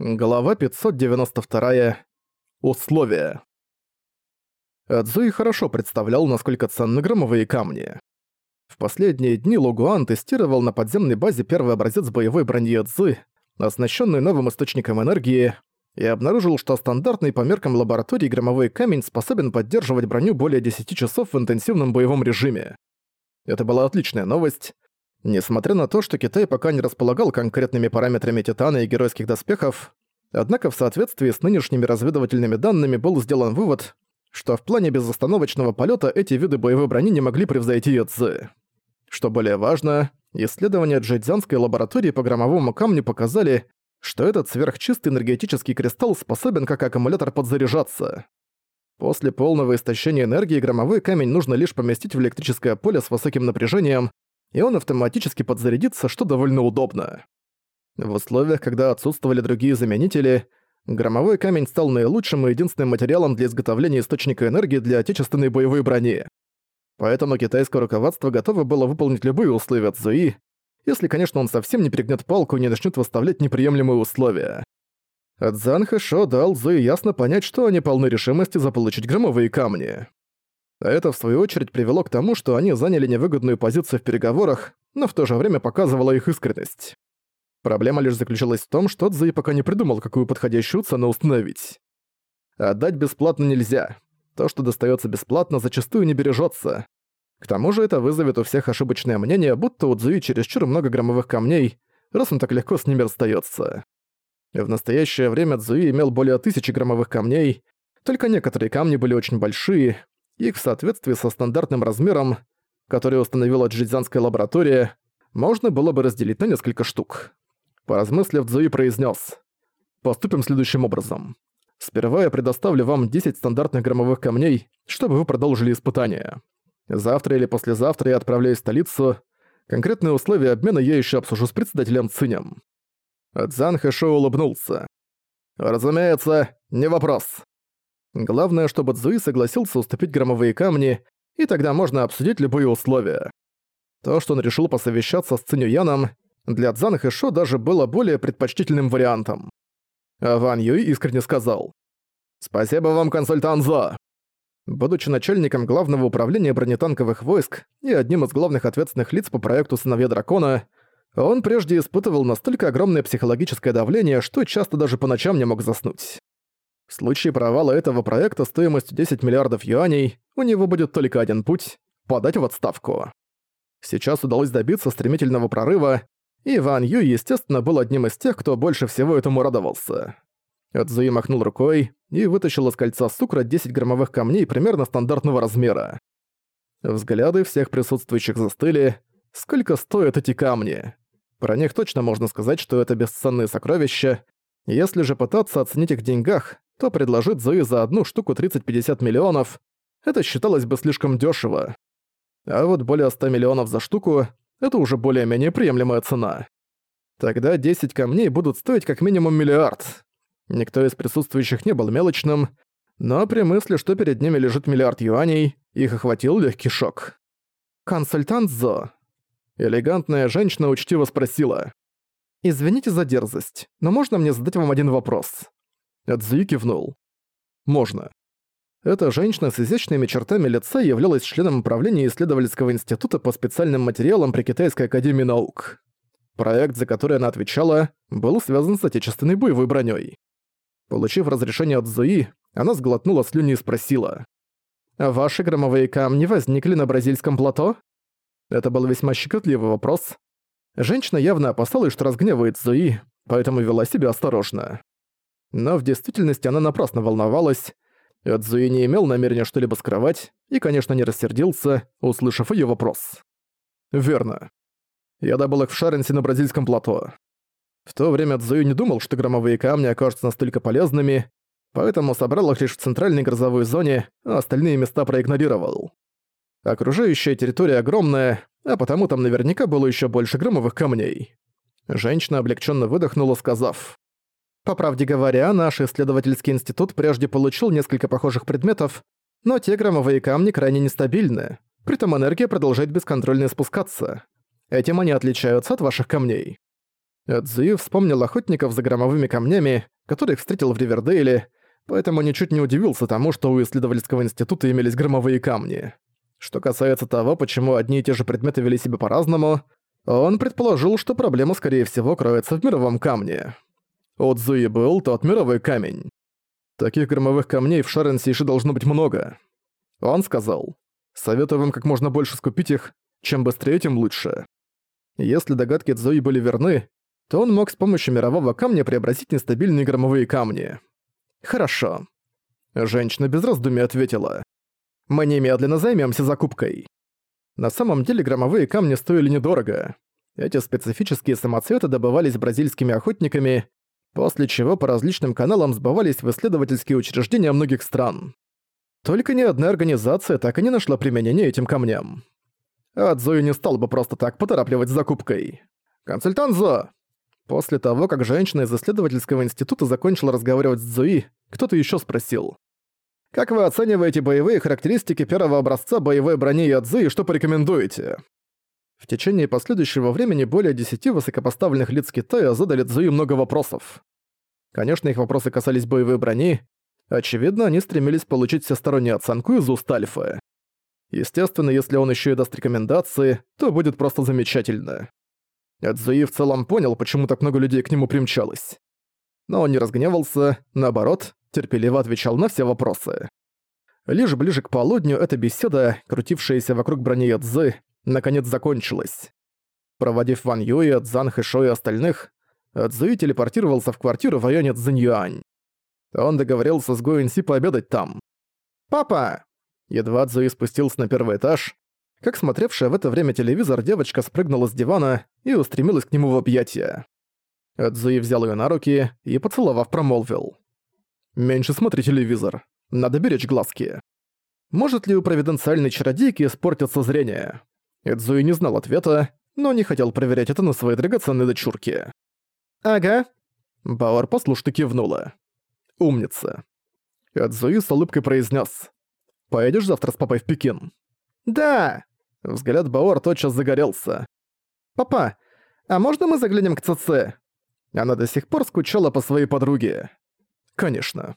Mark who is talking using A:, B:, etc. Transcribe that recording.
A: Глава 592. Условия. Цзуи хорошо представлял, насколько ценны громовые камни. В последние дни Лугуан тестировал на подземной базе первый образец боевой брони Цзы, оснащенный новым источником энергии, и обнаружил, что стандартный по меркам лаборатории громовой камень способен поддерживать броню более 10 часов в интенсивном боевом режиме. Это была отличная новость, Несмотря на то, что Китай пока не располагал конкретными параметрами Титана и геройских доспехов, однако в соответствии с нынешними разведывательными данными был сделан вывод, что в плане безостановочного полета эти виды боевой брони не могли превзойти Йодзы. Что более важно, исследования Джэцзянской лаборатории по громовому камню показали, что этот сверхчистый энергетический кристалл способен как аккумулятор подзаряжаться. После полного истощения энергии громовой камень нужно лишь поместить в электрическое поле с высоким напряжением, и он автоматически подзарядится, что довольно удобно. В условиях, когда отсутствовали другие заменители, громовой камень стал наилучшим и единственным материалом для изготовления источника энергии для отечественной боевой брони. Поэтому китайское руководство готово было выполнить любые условия Цзуи, если, конечно, он совсем не перегнет палку и не начнет выставлять неприемлемые условия. Цзан Хэшо дал Цзуи ясно понять, что они полны решимости заполучить громовые камни. А это, в свою очередь, привело к тому, что они заняли невыгодную позицию в переговорах, но в то же время показывало их искренность. Проблема лишь заключалась в том, что Цзэй пока не придумал, какую подходящую цену установить. Отдать бесплатно нельзя. То, что достается бесплатно, зачастую не бережется. К тому же это вызовет у всех ошибочное мнение, будто у Цзуи чересчур много громовых камней, раз он так легко с ними расстается. В настоящее время Цзуи имел более тысячи громовых камней, только некоторые камни были очень большие, их в соответствии со стандартным размером, который установила джидзянская лаборатория, можно было бы разделить на несколько штук. Поразмыслив, Цзуи произнес: «Поступим следующим образом. Сперва я предоставлю вам 10 стандартных громовых камней, чтобы вы продолжили испытания. Завтра или послезавтра я отправляюсь в столицу. Конкретные условия обмена я еще обсужу с председателем Цинем». Цзан Хэшо улыбнулся. «Разумеется, не вопрос. Главное, чтобы Цзуи согласился уступить громовые камни, и тогда можно обсудить любые условия. То, что он решил посовещаться с Цинюяном, для Цзан Хэшо даже было более предпочтительным вариантом. А Ван Юй искренне сказал. «Спасибо вам, консультант Зо!» Будучи начальником главного управления бронетанковых войск и одним из главных ответственных лиц по проекту «Сыновья дракона», он прежде испытывал настолько огромное психологическое давление, что часто даже по ночам не мог заснуть. В случае провала этого проекта стоимостью 10 миллиардов юаней у него будет только один путь – подать в отставку. Сейчас удалось добиться стремительного прорыва, и Ван Ю, естественно, был одним из тех, кто больше всего этому радовался. Цзуи махнул рукой и вытащил из кольца сукра 10 громовых камней примерно стандартного размера. Взгляды всех присутствующих застыли. Сколько стоят эти камни? Про них точно можно сказать, что это бесценные сокровища. Если же пытаться оценить их в деньгах, то предложит Зои за одну штуку 30-50 миллионов. Это считалось бы слишком дешево. А вот более 100 миллионов за штуку – это уже более-менее приемлемая цена. Тогда 10 камней будут стоить как минимум миллиард. Никто из присутствующих не был мелочным, но при мысли, что перед ними лежит миллиард юаней, их охватил легкий шок. «Консультант Зо». Элегантная женщина учтиво спросила. «Извините за дерзость, но можно мне задать вам один вопрос?» Цзуи кивнул. «Можно». Эта женщина с изящными чертами лица являлась членом управления исследовательского института по специальным материалам при Китайской академии наук. Проект, за который она отвечала, был связан с отечественной боевой броней. Получив разрешение от Зуи, она сглотнула слюни и спросила. «Ваши громовые камни возникли на бразильском плато?» Это был весьма щекотливый вопрос. Женщина явно опасалась, что разгневает Зуи, поэтому вела себя осторожно. Но в действительности она напрасно волновалась. Эдзуи не имел намерения что-либо скрывать и, конечно, не рассердился, услышав ее вопрос. «Верно. Я добыл их в Шаренсе на бразильском плато. В то время Цзуи не думал, что громовые камни окажутся настолько полезными, поэтому собрал их лишь в центральной грозовой зоне, а остальные места проигнорировал. Окружающая территория огромная, а потому там наверняка было еще больше громовых камней. Женщина облегченно выдохнула, сказав, по правде говоря, наш исследовательский институт прежде получил несколько похожих предметов, но те громовые камни крайне нестабильны. Притом энергия продолжает бесконтрольно спускаться. Этим они отличаются от ваших камней. Цзуи вспомнил охотников за громовыми камнями, которых встретил в Ривердейле, поэтому ничуть не удивился тому, что у исследовательского института имелись громовые камни. Что касается того, почему одни и те же предметы вели себя по-разному, он предположил, что проблема, скорее всего, кроется в мировом камне. У Цзуи был тот мировой камень. Таких громовых камней в Шаренсейше должно быть много. Он сказал, советую вам как можно больше скупить их, чем быстрее, тем лучше. Если догадки Цзуи были верны, то он мог с помощью мирового камня преобразить нестабильные громовые камни. «Хорошо». Женщина без раздумий ответила. «Мы немедленно займемся закупкой». На самом деле громовые камни стоили недорого. Эти специфические самоцветы добывались бразильскими охотниками, после чего по различным каналам сбывались в исследовательские учреждения многих стран. Только ни одна организация так и не нашла применения этим камням. А Цзуи не стал бы просто так поторапливать с закупкой. «Консультант Зо, После того, как женщина из исследовательского института закончила разговаривать с Зуи, кто-то еще спросил. «Как вы оцениваете боевые характеристики первого образца боевой брони Ядзы и что порекомендуете?» В течение последующего времени более десяти высокопоставленных лиц Китая задали Цзуи много вопросов. Конечно, их вопросы касались боевой брони. Очевидно, они стремились получить всестороннюю оценку из уст Альфы. Естественно, если он еще и даст рекомендации, то будет просто замечательно. Эдзуи в целом понял, почему так много людей к нему примчалось. Но он не разгневался, наоборот, терпеливо отвечал на все вопросы. Лишь ближе к полудню эта беседа, крутившаяся вокруг брони Эдзы, наконец закончилась. Проводив Ван Юи, Цзан Хэшо и остальных, Эдзуи телепортировался в квартиру в районе Цзиньюань. Он договорился с Гуэнси пообедать там. «Папа!» Едва Цзуи спустился на первый этаж, как смотревшая в это время телевизор девочка спрыгнула с дивана и устремилась к нему в объятия. Эдзуи взял ее на руки и, поцеловав, промолвил. «Меньше смотри телевизор. Надо беречь глазки». Может ли у провиденциальной чародейки испортиться зрение? Эдзуи не знал ответа, но не хотел проверять это на своей драгоценной дочурке. «Ага». Бауэр послушно кивнула. «Умница». Эдзуи с улыбкой произнес: «Поедешь завтра с папой в Пекин?» «Да!» Взгляд Баор тотчас загорелся. «Папа, а можно мы заглянем к ЦЦ?» Она до сих пор скучала по своей подруге. «Конечно».